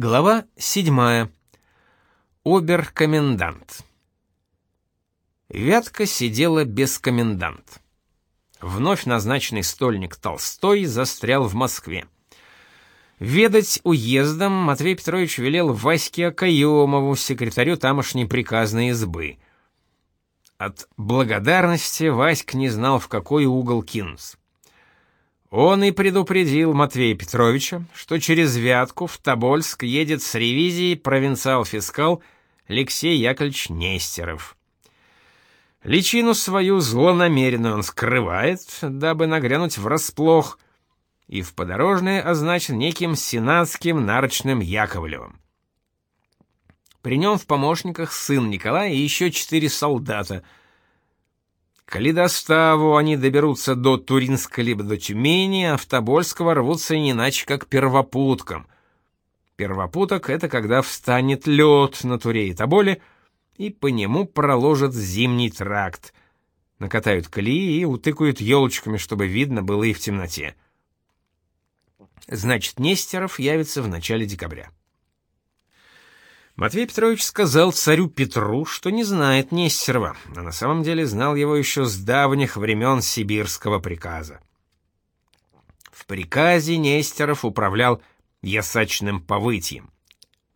Глава 7. Обер-комендант. Вятка сидела без комендант. Вновь назначенный стольник Толстой застрял в Москве. Ведать уездом Матвей Петрович велел Ваське Акаемову, секретарю тамошней приказной избы. От благодарности Васьк не знал, в какой угол кинуться. Он и предупредил Матвея Петровича, что через Вятку в Тобольск едет с ревизией провинциал-фискал Алексей Яковлевич Нестеров. Личину свою злонамеренную он скрывает, дабы нагрянуть врасплох, и в подорожное означен неким сенатским нарочным Яковлевым. При нем в помощниках сын Николая и еще четыре солдата — Коли доставу они доберутся до Туринска либо до Тюмени, а в Тобольского рвутся не иначе, как первопуткам. Первопуток — это когда встанет лед на Туре и Тоболе, и по нему проложат зимний тракт. Накатают колеи и утыкают елочками, чтобы видно было и в темноте. Значит, Нестеров явится в начале декабря. Матвей Петрович сказал царю Петру, что не знает Нестерова, а на самом деле знал его еще с давних времен сибирского приказа. В приказе Нестеров управлял ясачным повытьем.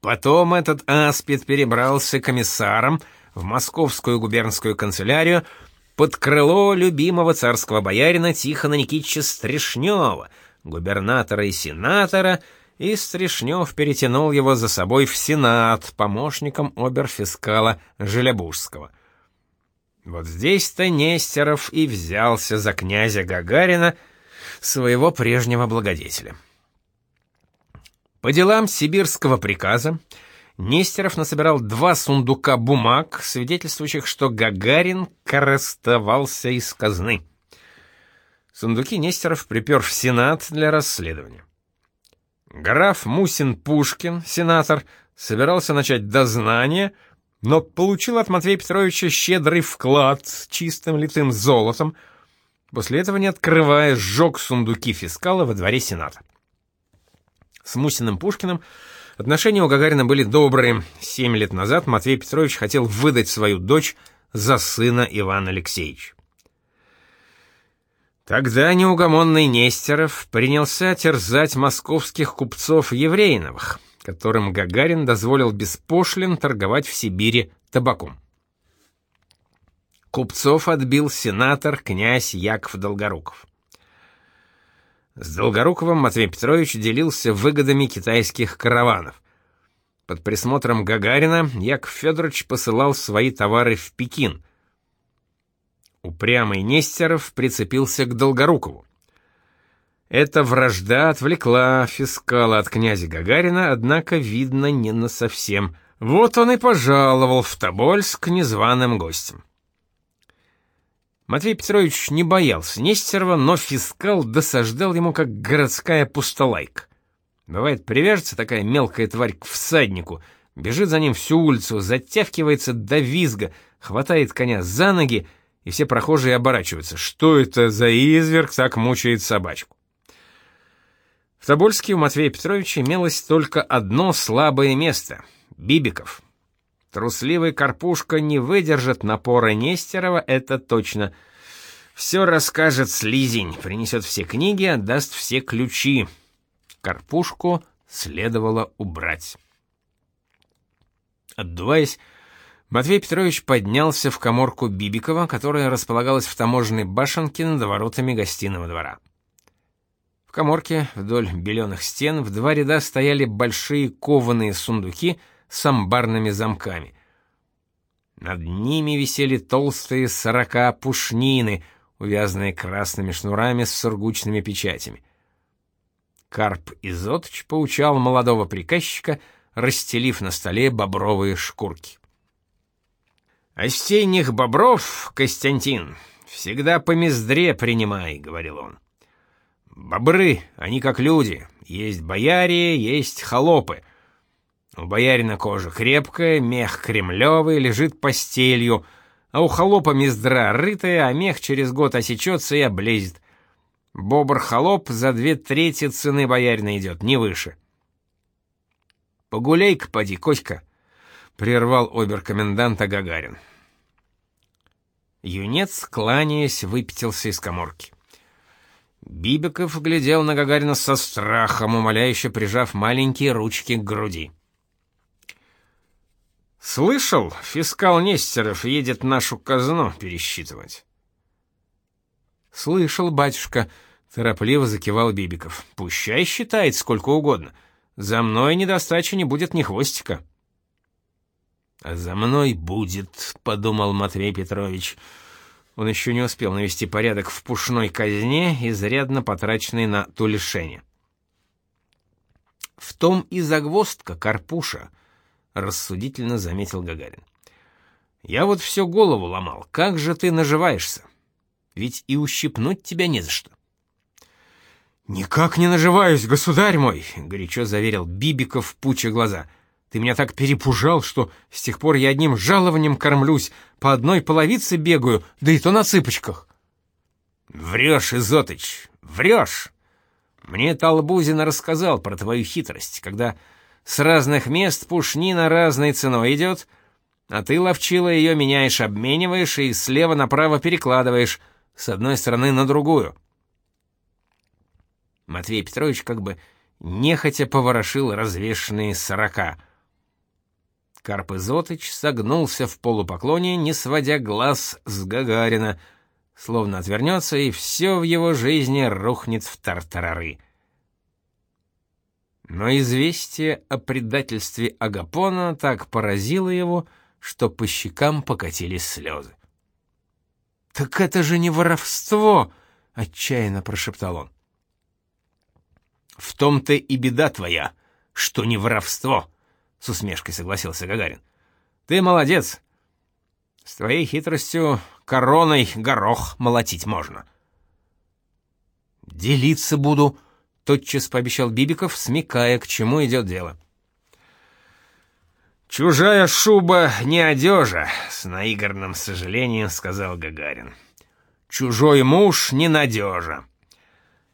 Потом этот аспид перебрался комиссаром в московскую губернскую канцелярию под крыло любимого царского боярина Тихона Никитича Стрешнева, губернатора и сенатора — и Стришнев перетянул его за собой в Сенат помощником оберфискала Желябужского. Вот здесь-то Нестеров и взялся за князя Гагарина, своего прежнего благодетеля. По делам сибирского приказа Нестеров насобирал два сундука бумаг, свидетельствующих, что Гагарин коростовался из казны. Сундуки Нестеров припер в Сенат для расследования. Граф Мусин-Пушкин, сенатор, собирался начать дознание, но получил от Матвея Петровича щедрый вклад с чистым литым золотом, после этого, не открывая, сжег сундуки фискала во дворе Сената. С Мусиным Пушкиным отношения у Гагарина были добрые. Семь лет назад Матвей Петрович хотел выдать свою дочь за сына Ивана Алексеевича. Тогда неугомонный Нестеров принялся терзать московских купцов Еврейновых, которым Гагарин дозволил без пошлин торговать в Сибири табаком. Купцов отбил сенатор князь Яков Долгоруков. С Долгоруковым Матвей Петрович делился выгодами китайских караванов. Под присмотром Гагарина Яков Федорович посылал свои товары в Пекин – Упрямый Нестеров прицепился к Долгорукову. Эта вражда отвлекла фискала от князя Гагарина, однако, видно, не на совсем. Вот он и пожаловал в Тобольск незваным гостем. Матвей Петрович не боялся Нестерова, но фискал досаждал ему, как городская пустолайка. Бывает, привяжется такая мелкая тварь к всаднику, бежит за ним всю улицу, затявкивается до визга, хватает коня за ноги и все прохожие оборачиваются. Что это за изверг так мучает собачку? В Тобольске у Матвея Петровича имелось только одно слабое место — Бибиков. Трусливый Карпушка не выдержит напора Нестерова, это точно. Все расскажет слизень, принесет все книги, отдаст все ключи. Карпушку следовало убрать. Отдуваясь, Матвей Петрович поднялся в коморку Бибикова, которая располагалась в таможенной башенке над воротами гостиного двора. В коморке вдоль беленых стен в два ряда стояли большие кованые сундуки с амбарными замками. Над ними висели толстые сорока пушнины, увязанные красными шнурами с сургучными печатями. Карп Изотыч поучал молодого приказчика, расстелив на столе бобровые шкурки. «Остейних бобров, Костянтин, всегда по мездре принимай», — говорил он. «Бобры, они как люди, есть бояре, есть холопы. У боярина кожа крепкая, мех кремлевый, лежит постелью, а у холопа мездра рытая, а мех через год осечется и облезет. Бобр-холоп за две трети цены боярина идет, не выше». Погуляй-ка, поди, Коська, прервал оберкоменданта Гагарин. Юнец, кланяясь, выпятился из каморки. Бибиков глядел на Гагарина со страхом, умоляюще прижав маленькие ручки к груди. «Слышал, фискал Нестеров едет нашу казну пересчитывать». «Слышал, батюшка», — торопливо закивал Бибиков. «Пущай считает сколько угодно. За мной недостачи не будет ни хвостика». «А за мной будет», — подумал Матвей Петрович. Он еще не успел навести порядок в пушной казне, изрядно потраченной на тулешение. «В том и загвоздка, Карпуша», — рассудительно заметил Гагарин. «Я вот всю голову ломал, как же ты наживаешься? Ведь и ущипнуть тебя не за что». «Никак не наживаюсь, государь мой», — горячо заверил Бибиков, пуча глаза. «Ты меня так перепужал, что с тех пор я одним жалованием кормлюсь, по одной половице бегаю, да и то на цыпочках». «Врешь, Изотыч, врешь!» Мне Толбузин рассказал про твою хитрость, когда с разных мест пушнина разной ценой идет, а ты, ловчила, ее меняешь, обмениваешь и слева направо перекладываешь, с одной стороны на другую. Матвей Петрович как бы нехотя поворошил развешанные сорока. Карп Изотыч согнулся в полупоклоне, не сводя глаз с Гагарина, словно отвернется, и все в его жизни рухнет в тартарары. Но известие о предательстве Агапона так поразило его, что по щекам покатились слезы. «Так это же не воровство!» — отчаянно прошептал он. «В том-то и беда твоя, что не воровство!» — с усмешкой согласился Гагарин. «Ты молодец! С твоей хитростью короной горох молотить можно». «Делиться буду», тотчас пообещал Бибиков, смекая, к чему идет дело. «Чужая шуба не одежа», — с наигранным сожалением сказал Гагарин. «Чужой муж не надежа.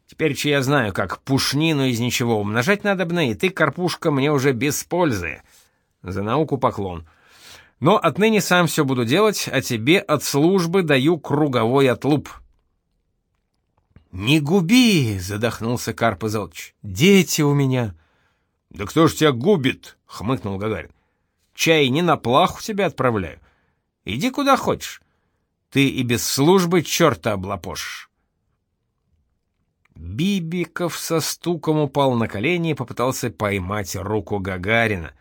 Теперь че я знаю, как пушнину из ничего умножать надобно, и ты, Карпушка, мне уже без пользы. За науку поклон. Но отныне сам все буду делать, а тебе от службы даю круговой отлуп». «Не губи!» — задохнулся Карп Изолч. «Дети у меня!» «Да кто ж тебя губит?» — хмыкнул Гагарин. «Чай не на плаху тебя отправляю. Иди куда хочешь. Ты и без службы черта облапошишь». Бибиков со стуком упал на колени и попытался поймать руку Гагарина.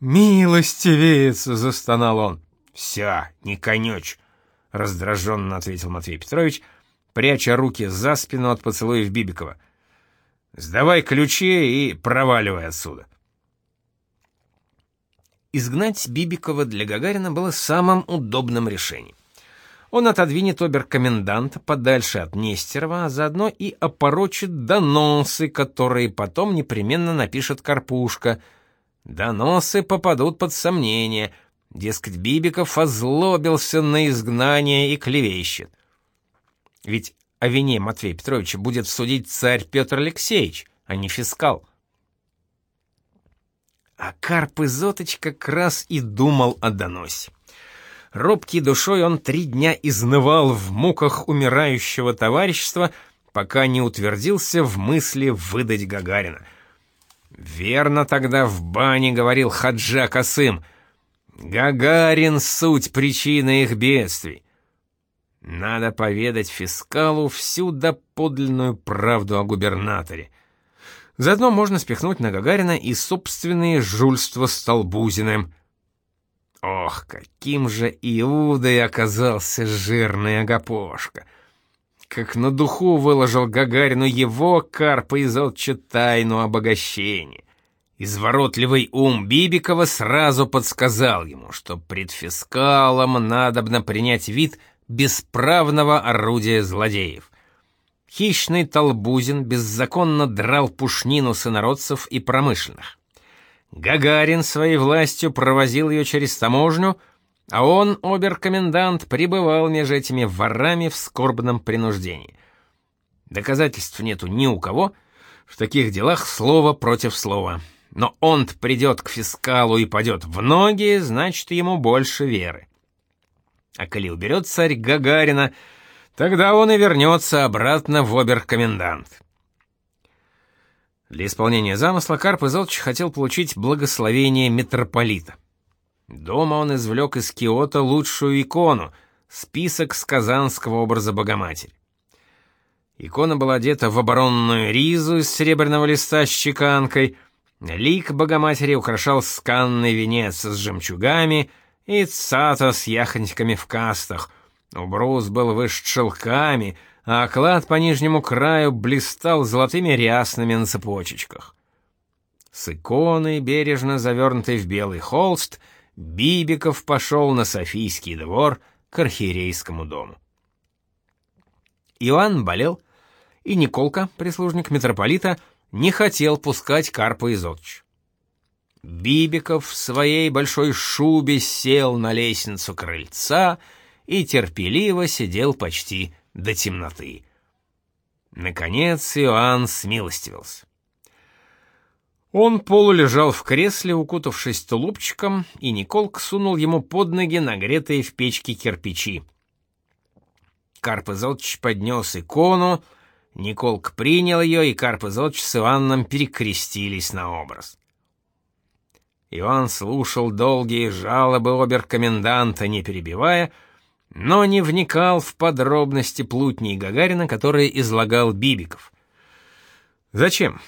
«Милостивец!» — застонал он. «Вся, не конёч!» — раздраженно ответил Матвей Петрович — пряча руки за спину от поцелуев Бибикова. «Сдавай ключи и проваливай отсюда». Изгнать Бибикова для Гагарина было самым удобным решением. Он отодвинет оберкоменданта подальше от Нестерова, а заодно и опорочит доносы, которые потом непременно напишет Карпушка. Доносы попадут под сомнение. Дескать, Бибиков озлобился на изгнание и клевещет. Ведь о вине Матвея Петровича будет судить царь Петр Алексеевич, а не фискал. А Карп Изотыч как раз и думал о доносе. Робкий душой он три дня изнывал в муках умирающего товарищества, пока не утвердился в мысли выдать Гагарина. Верно тогда в бане говорил Хаджа Касым. Гагарин — суть причины их бедствий. Надо поведать фискалу всю доподлинную правду о губернаторе. Заодно можно спихнуть на Гагарина и собственные жульства с Толбузиным. Ох, каким же Иудой оказался жирный Агапошка! Как на духу выложил Гагарину его карпа из тайну обогащения. Изворотливый ум Бибикова сразу подсказал ему, что пред фискалом надобно принять вид — бесправного орудия злодеев. Хищный Толбузин беззаконно драл пушнину сынородцев и промышленных. Гагарин своей властью провозил ее через таможню, а он, оберкомендант, пребывал между этими ворами в скорбном принуждении. Доказательств нету ни у кого, в таких делах слово против слова. но он придет к фискалу и падет в ноги, значит, ему больше веры. А коли уберет царь Гагарина, тогда он и вернется обратно в оберкомендант. Для исполнения замысла Карп Изотч хотел получить благословение митрополита. Дома он извлек из Киота лучшую икону — список с казанского образа Богоматери. Икона была одета в оборонную ризу из серебряного листа с чеканкой, лик Богоматери украшал сканный венец с жемчугами и цата с яхоньками в кастах. Убрус был вышит шелками — а оклад по нижнему краю блистал золотыми рясными на цепочечках. С иконой, бережно завернутой в белый холст, Бибиков пошел на Софийский двор к архиерейскому дому. Иоанн болел, и Николка, прислужник митрополита, не хотел пускать Карпа из отч. Бибиков в своей большой шубе сел на лестницу крыльца и терпеливо сидел почти до темноты. Наконец Иоанн смилостивился. Он полулежал в кресле, укутавшись тулупчиком, и Николк сунул ему под ноги нагретые в печке кирпичи. Карп Изотч поднес икону, Николк принял ее, и Карп Изотч с Иоанном перекрестились на образ. Иоанн слушал долгие жалобы оберкоменданта, не перебивая, но не вникал в подробности плутней Гагарина, которые излагал Бибиков. Зачем?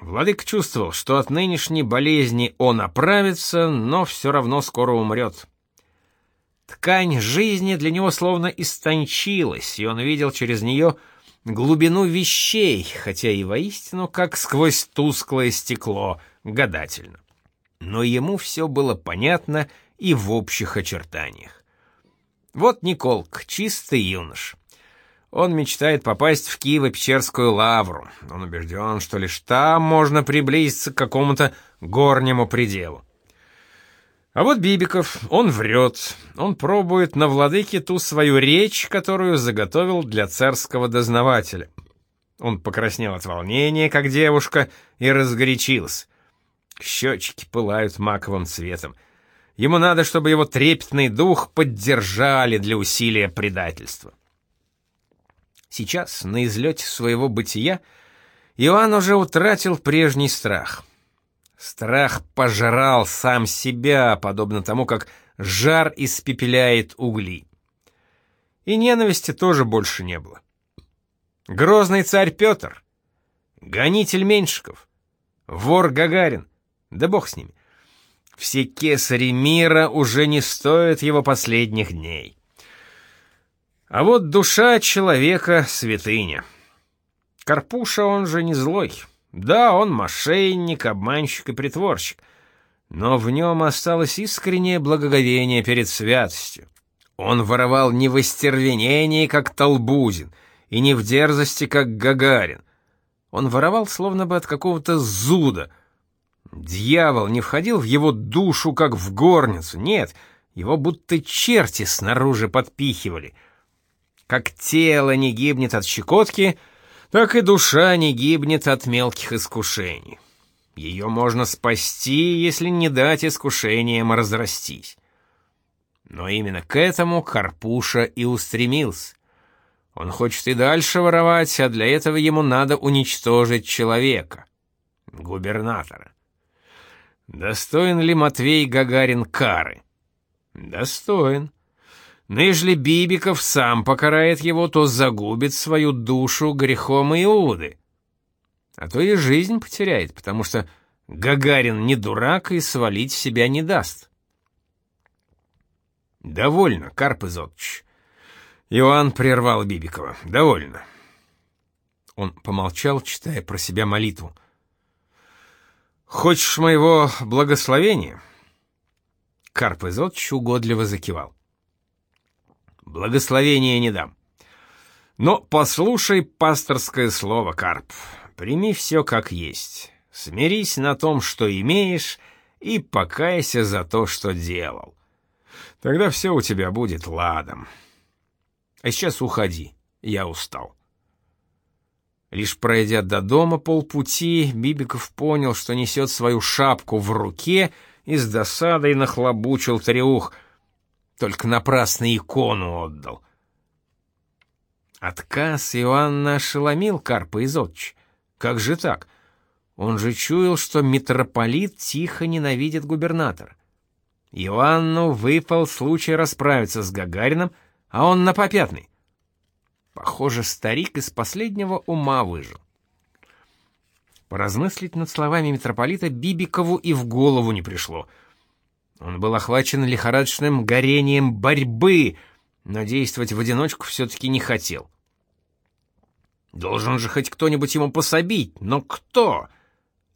Владык чувствовал, что от нынешней болезни он оправится, но все равно скоро умрет. Ткань жизни для него словно истончилась, и он видел через нее глубину вещей, хотя и воистину как сквозь тусклое стекло, гадательно. Но ему все было понятно и в общих очертаниях. Вот Николк, чистый юнош. Он мечтает попасть в Киево-Печерскую лавру. Он убежден, что лишь там можно приблизиться к какому-то горнему пределу. А вот Бибиков, он врет. Он пробует на владыке ту свою речь, которую заготовил для царского дознавателя. Он покраснел от волнения, как девушка, и разгорячился. Щечки пылают маковым цветом. Ему надо, чтобы его трепетный дух поддержали для усилия предательства. Сейчас, на излете своего бытия, Иоанн уже утратил прежний страх. Страх пожрал сам себя, подобно тому, как жар испепеляет угли. И ненависти тоже больше не было. Грозный царь Петр, гонитель Меньшиков, вор Гагарин, да бог с ними. Все кесари мира уже не стоят его последних дней. А вот душа человека — святыня. Карпуша он же не злой. Да, он мошенник, обманщик и притворщик. Но в нем осталось искреннее благоговение перед святостью. Он воровал не в остервенении, как Толбузин, и не в дерзости, как Гагарин. Он воровал словно бы от какого-то зуда — Дьявол не входил в его душу, как в горницу, нет, его будто черти снаружи подпихивали. Как тело не гибнет от щекотки, так и душа не гибнет от мелких искушений. Ее можно спасти, если не дать искушениям разрастись. Но именно к этому Карпуша и устремился. Он хочет и дальше воровать, а для этого ему надо уничтожить человека, губернатора. Достоин ли Матвей Гагарин кары? Достоин. Но ежели Бибиков сам покарает его, то загубит свою душу грехом Иуды. А то и жизнь потеряет, потому что Гагарин не дурак и свалить себя не даст. «Довольно, Карп Изотович». Иоанн прервал Бибикова. «Довольно». Он помолчал, читая про себя молитву. «Хочешь моего благословения?» Карп Изотч угодливо закивал. «Благословения не дам. Но послушай пасторское слово, Карп. Прими все как есть. Смирись на том, что имеешь, и покайся за то, что делал. Тогда все у тебя будет ладом. А сейчас уходи, я устал». Лишь пройдя до дома полпути, Бибиков понял, что несет свою шапку в руке и с досадой нахлобучил треух. Только напрасно икону отдал. Отказ Иоанна ошеломил Карпа Изотч. Как же так? Он же чуял, что митрополит тихо ненавидит губернатора. Иоанну выпал случай расправиться с Гагарином, а он на попятный. Похоже, старик из последнего ума выжил. Поразмыслить над словами митрополита Бибикову и в голову не пришло. Он был охвачен лихорадочным горением борьбы, но действовать в одиночку все-таки не хотел. Должен же хоть кто-нибудь ему пособить, но кто?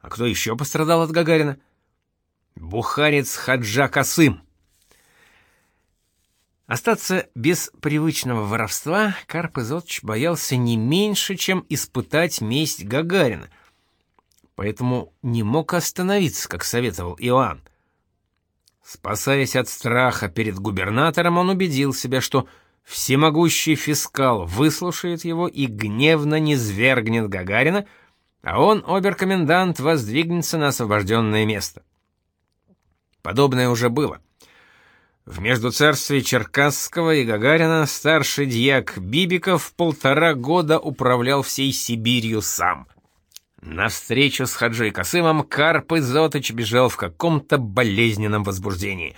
А кто еще пострадал от Гагарина? Бухарец Хаджа Касым. Остаться без привычного воровства Карп Изотч боялся не меньше, чем испытать месть Гагарина, поэтому не мог остановиться, как советовал Иоанн. Спасаясь от страха перед губернатором, он убедил себя, что всемогущий фискал выслушает его и гневно низвергнет Гагарина, а он, оберкомендант, воздвигнется на освобожденное место. Подобное уже было — в междуцарстве Черкасского и Гагарина старший дьяк Бибиков полтора года управлял всей Сибирью сам. На встречу с Хаджей Касымом Карп Изотыч бежал в каком-то болезненном возбуждении.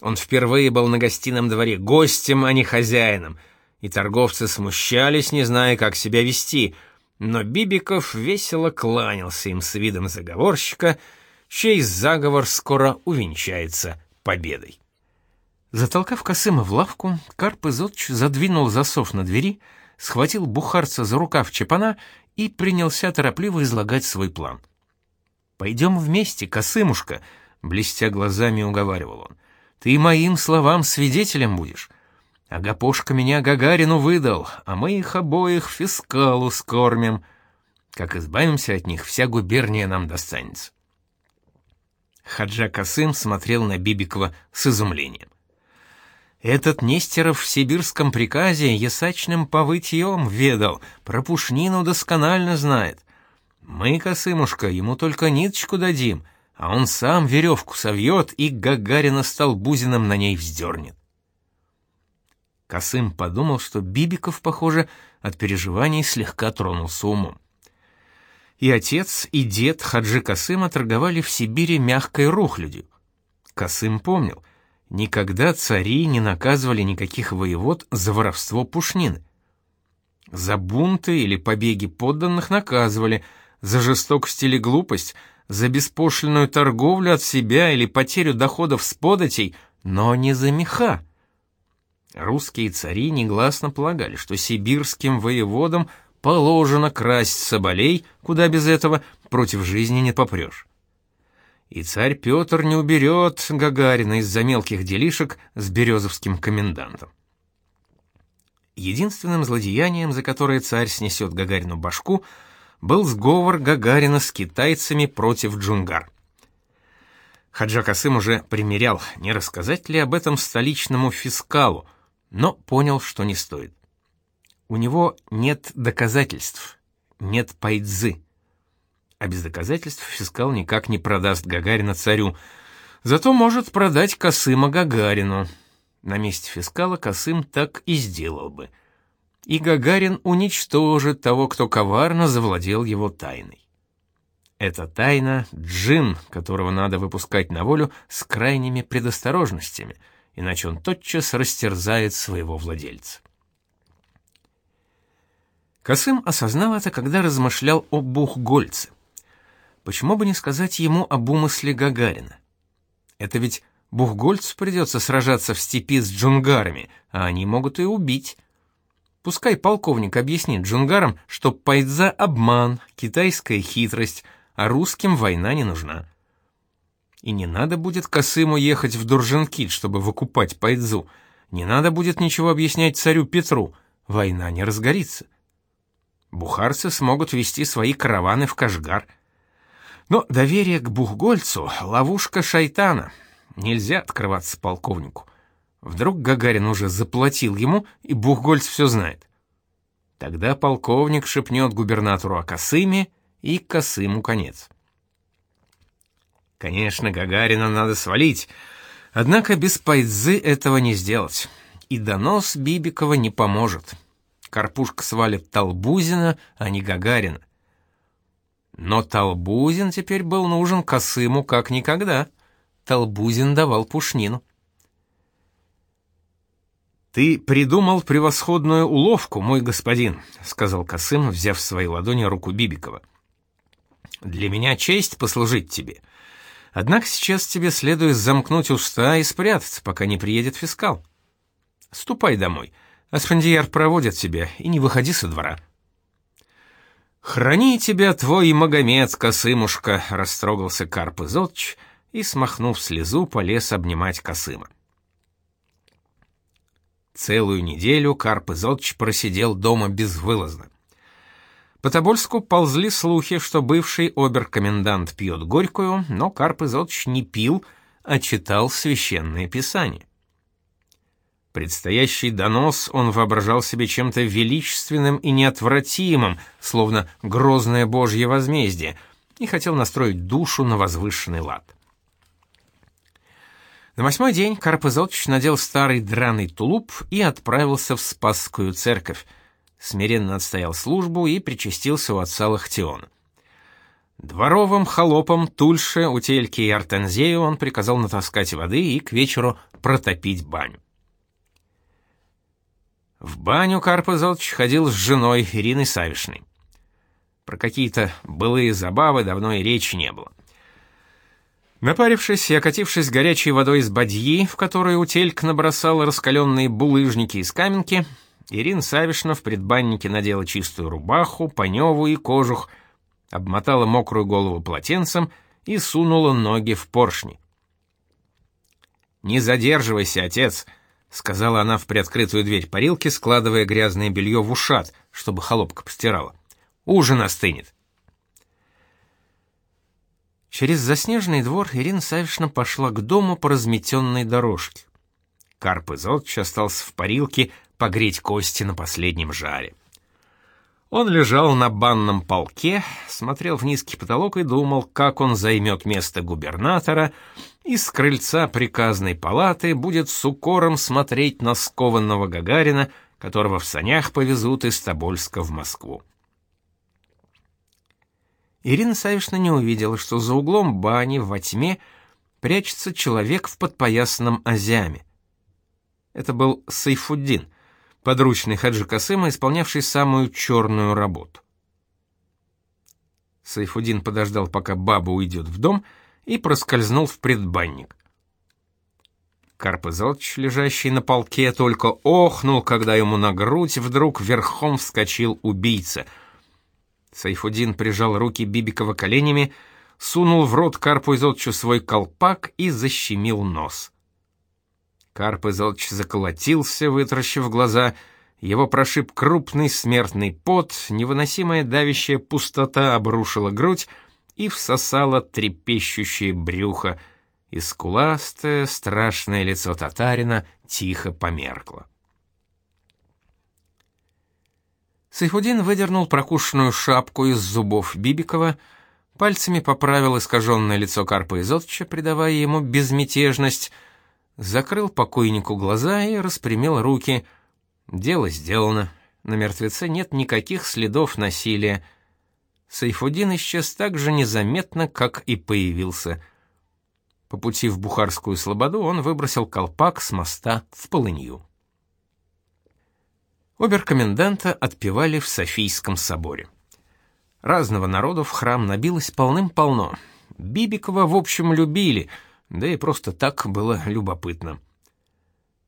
Он впервые был на гостином дворе гостем, а не хозяином, и торговцы смущались, не зная, как себя вести, но Бибиков весело кланялся им с видом заговорщика, чей заговор скоро увенчается победой. Затолкав Косыма в лавку, Карп Изотч задвинул засов на двери, схватил бухарца за рукав чепана и принялся торопливо излагать свой план. «Пойдем вместе, Косымушка», — блестя глазами уговаривал он. «Ты моим словам свидетелем будешь. Агапошка меня Гагарину выдал, а мы их обоих фискалу скормим. Как избавимся от них, вся губерния нам достанется». Хаджа Касым смотрел на Бибикова с изумлением. Этот Нестеров в сибирском приказе ясачным повытьем ведал, про пушнину досконально знает. Мы, Косымушка, ему только ниточку дадим, а он сам веревку совьет и Гагарина столбузиным на ней вздернет. Косым подумал, что Бибиков, похоже, от переживаний слегка тронулся умом. И отец, и дед Хаджи Косыма торговали в Сибири мягкой рухлядью. Косым помнил, Никогда цари не наказывали никаких воевод за воровство пушнины. За бунты или побеги подданных наказывали, за жестокость или глупость, за беспошлинную торговлю от себя или потерю доходов с податей, но не за меха. Русские цари негласно полагали, что сибирским воеводам положено красть соболей, куда без этого против жизни не попрешь и царь Петр не уберет Гагарина из-за мелких делишек с березовским комендантом. Единственным злодеянием, за которое царь снесет Гагарину башку, был сговор Гагарина с китайцами против джунгар. Хаджа Касым уже примерял, не рассказать ли об этом столичному фискалу, но понял, что не стоит. У него нет доказательств, нет пайдзы а без доказательств фискал никак не продаст Гагарина царю. Зато может продать Косыма Гагарину. На месте фискала Косым так и сделал бы. И Гагарин уничтожит того, кто коварно завладел его тайной. Эта тайна — джин, которого надо выпускать на волю с крайними предосторожностями, иначе он тотчас растерзает своего владельца. Косым осознал это, когда размышлял о Бухгольце. Почему бы не сказать ему об умысле Гагарина? Это ведь Бухгольцу придется сражаться в степи с джунгарами, а они могут и убить. Пускай полковник объяснит джунгарам, что пайдза — обман, китайская хитрость, а русским война не нужна. И не надо будет Косыму ехать в Дурженкит, чтобы выкупать пайдзу. Не надо будет ничего объяснять царю Петру. Война не разгорится. Бухарцы смогут вести свои караваны в Кашгар — но доверие к Бухгольцу — ловушка шайтана. Нельзя открываться полковнику. Вдруг Гагарин уже заплатил ему, и Бухгольц все знает. Тогда полковник шепнет губернатору о Косыме, и Косыму конец. Конечно, Гагарина надо свалить, однако без Пайдзы этого не сделать. И донос Бибикова не поможет. Карпушка свалит Толбузина, а не Гагарина. Но Толбузин теперь был нужен Косыму как никогда. Толбузин давал пушнину. «Ты придумал превосходную уловку, мой господин», — сказал Косым, взяв в свои ладони руку Бибикова. «Для меня честь послужить тебе. Однако сейчас тебе следует замкнуть уста и спрятаться, пока не приедет фискал. Ступай домой, Асфандияр проводит тебя, и не выходи со двора». «Храни тебя твой Магомед, Косымушка», — растрогался Карп Изотч и, смахнув слезу, полез обнимать Косыма. Целую неделю Карп Изотч просидел дома безвылазно. По Тобольску ползли слухи, что бывший оберкомендант пьет горькую, но Карп Изотч не пил, а читал священное писание. Предстоящий донос он воображал себе чем-то величественным и неотвратимым, словно грозное божье возмездие, и хотел настроить душу на возвышенный лад. На восьмой день Карп Изотович надел старый драный тулуп и отправился в Спасскую церковь. Смиренно отстоял службу и причастился у отца Лахтиона. Дворовым холопам Тульше, Утельке и Артензею он приказал натаскать воды и к вечеру протопить баню. В баню Карп Изотович ходил с женой Ириной Савишной. Про какие-то былые забавы давно и речи не было. Напарившись и окатившись горячей водой из бадьи, в которую утельк набросала раскаленные булыжники из каменки, Ирина Савишна в предбаннике надела чистую рубаху, паневу и кожух, обмотала мокрую голову полотенцем и сунула ноги в поршни. «Не задерживайся, отец!» — сказала она в приоткрытую дверь парилки, складывая грязное белье в ушат, чтобы холопка постирала. «Ужин остынет». Через заснеженный двор Ирина Савишна пошла к дому по разметенной дорожке. Карп Изотч остался в парилке погреть кости на последнем жаре. Он лежал на банном полке, смотрел в низкий потолок и думал, как он займет место губернатора и с крыльца приказной палаты будет с укором смотреть на скованного Гагарина, которого в санях повезут из Тобольска в Москву. Ирина Савишна не увидела, что за углом бани во тьме прячется человек в подпоясанном азяме. Это был Сайфуддин — подручный Хаджи Касыма, исполнявший самую черную работу. Сайфудин подождал, пока баба уйдет в дом, и проскользнул в предбанник. Карп Изотч, лежащий на полке, только охнул, когда ему на грудь вдруг верхом вскочил убийца. Сайфудин прижал руки Бибикова коленями, сунул в рот Карпу Изотчу свой колпак и защемил нос. Карп Изолч заколотился, вытаращив глаза. Его прошиб крупный смертный пот, невыносимая давящая пустота обрушила грудь и всосала трепещущее брюхо, и скуластое, страшное лицо татарина тихо померкло. Сайфудин выдернул прокушенную шапку из зубов Бибикова, пальцами поправил искаженное лицо Карпа Изотча, придавая ему безмятежность — закрыл покойнику глаза и распрямил руки. Дело сделано. На мертвеце нет никаких следов насилия. Сайфудин исчез так же незаметно, как и появился. По пути в Бухарскую слободу он выбросил колпак с моста в полынью. Оберкоменданта отпевали в Софийском соборе. Разного народу в храм набилось полным-полно. Бибикова, в общем, любили — да и просто так было любопытно.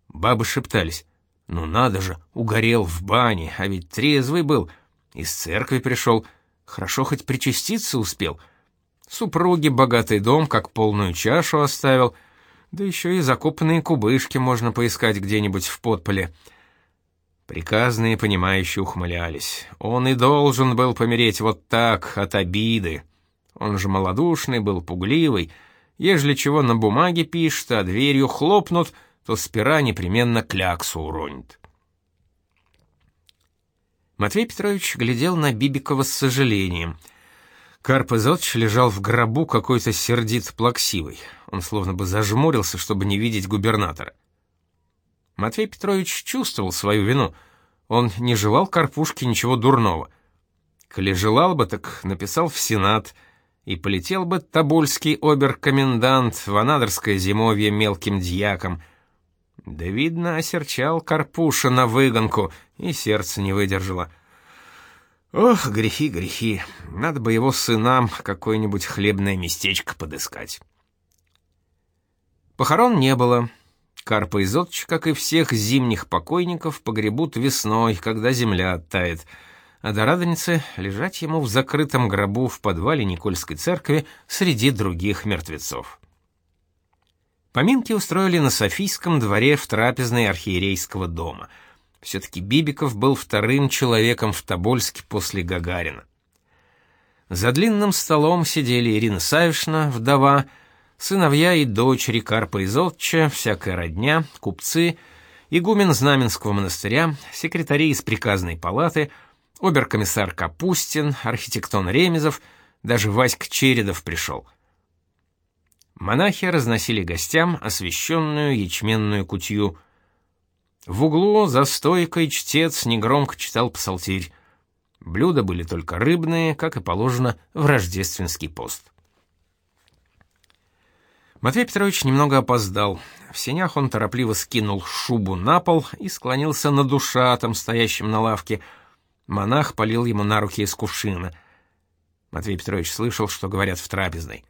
Бабы шептались. «Ну надо же, угорел в бане, а ведь трезвый был. Из церкви пришел. Хорошо хоть причаститься успел. Супруги богатый дом, как полную чашу оставил. Да еще и закопанные кубышки можно поискать где-нибудь в подполе». Приказные, понимающие, ухмылялись. Он и должен был помереть вот так, от обиды. Он же малодушный был, пугливый, Ежели чего на бумаге пишет, а дверью хлопнут, то с пера непременно кляксу уронит. Матвей Петрович глядел на Бибикова с сожалением. Карп Изотч лежал в гробу какой-то сердит плаксивый. Он словно бы зажмурился, чтобы не видеть губернатора. Матвей Петрович чувствовал свою вину. Он не желал Карпушке ничего дурного. Коли желал бы, так написал в Сенат, и полетел бы Тобольский обер-комендант в Анадырское зимовье мелким дьяком — да видно, осерчал Карпуша на выгонку, и сердце не выдержало. Ох, грехи, грехи. Надо бы его сынам какое-нибудь хлебное местечко подыскать. Похорон не было. Карпа Изотч, как и всех зимних покойников, погребут весной, когда земля оттает, а до Радоницы лежать ему в закрытом гробу в подвале Никольской церкви среди других мертвецов. Поминки устроили на Софийском дворе в трапезной архиерейского дома. Все-таки Бибиков был вторым человеком в Тобольске после Гагарина. За длинным столом сидели Ирина Савишна, вдова, сыновья и дочери Карпа из Отча, всякая родня, купцы, игумен Знаменского монастыря, секретари из приказной палаты, оберкомиссар Капустин, архитектон Ремезов, даже Васька Чередов пришел — Монахи разносили гостям освещенную ячменную кутью. В углу за стойкой чтец негромко читал псалтирь. Блюда были только рыбные, как и положено в рождественский пост. Матвей Петрович немного опоздал. В сенях он торопливо скинул шубу на пол и склонился над ушатом, стоящим на лавке. Монах полил ему на руки из кувшина. Матвей Петрович слышал, что говорят в трапезной.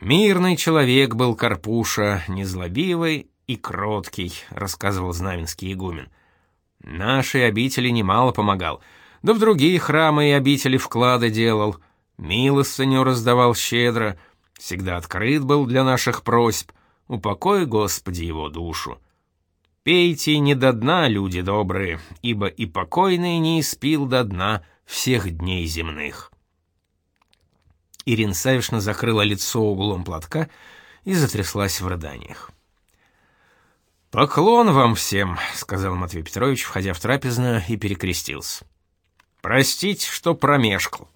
Мирный человек был Карпуша, незлобивый и кроткий, рассказывал знаменский игумен. Нашей обители немало помогал, да в другие храмы и обители вклады делал, милостыню раздавал щедро, всегда открыт был для наших просьб, упокой, Господи, его душу. Пейте не до дна, люди добрые, ибо и покойный не испил до дна всех дней земных. Ирина Савишна закрыла лицо углом платка и затряслась в рыданиях. «Поклон вам всем», — сказал Матвей Петрович, входя в трапезную, и перекрестился. «Простите, что промешкал».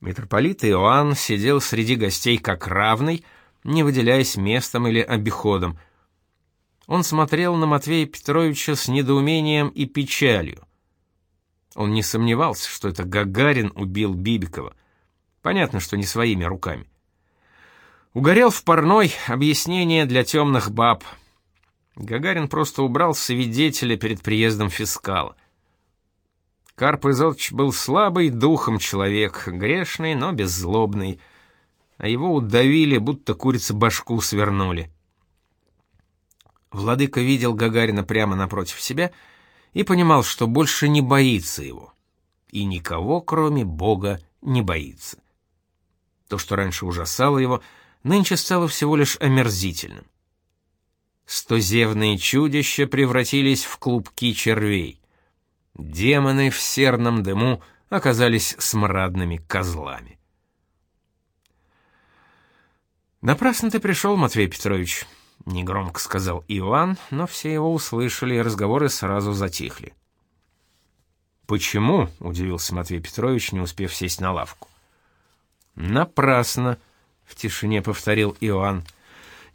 Митрополит Иоанн сидел среди гостей как равный, не выделяясь местом или обиходом. Он смотрел на Матвея Петровича с недоумением и печалью. Он не сомневался, что это Гагарин убил Бибикова — Понятно, что не своими руками. Угорел в парной объяснение для темных баб. Гагарин просто убрал свидетеля перед приездом фискала. Карп Изотч был слабый духом человек, грешный, но беззлобный, а его удавили, будто курица башку свернули. Владыка видел Гагарина прямо напротив себя и понимал, что больше не боится его. И никого, кроме Бога, не боится. То, что раньше ужасало его, нынче стало всего лишь омерзительным. Стозевные чудища превратились в клубки червей. Демоны в серном дыму оказались смрадными козлами. «Напрасно ты пришел, Матвей Петрович», — негромко сказал Иван, но все его услышали, и разговоры сразу затихли. «Почему?» — удивился Матвей Петрович, не успев сесть на лавку. Напрасно, в тишине повторил Иоанн.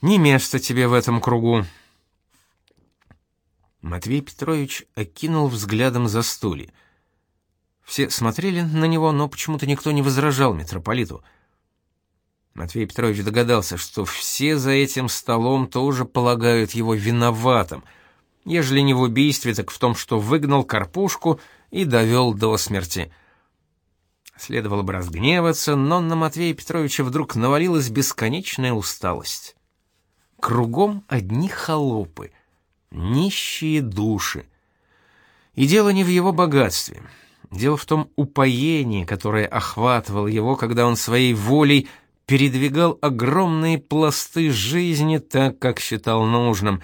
Не место тебе в этом кругу. Матвей Петрович окинул взглядом за стулья. Все смотрели на него, но почему-то никто не возражал митрополиту. Матвей Петрович догадался, что все за этим столом тоже полагают его виноватым, ежели не в убийстве, так в том, что выгнал Карпушку и довел до смерти. Следовало бы разгневаться, но на Матвея Петровича вдруг навалилась бесконечная усталость. Кругом одни холопы, нищие души. И дело не в его богатстве. Дело в том упоении, которое охватывало его, когда он своей волей передвигал огромные пласты жизни так, как считал нужным,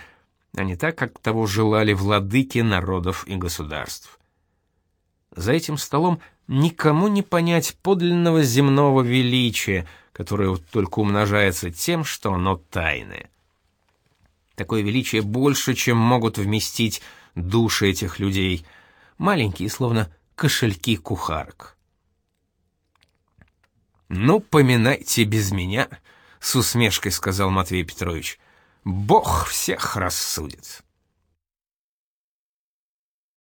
а не так, как того желали владыки народов и государств. За этим столом никому не понять подлинного земного величия, которое только умножается тем, что оно тайное. Такое величие больше, чем могут вместить души этих людей, маленькие, словно кошельки кухарок. «Ну, поминайте без меня», — с усмешкой сказал Матвей Петрович. «Бог всех рассудит».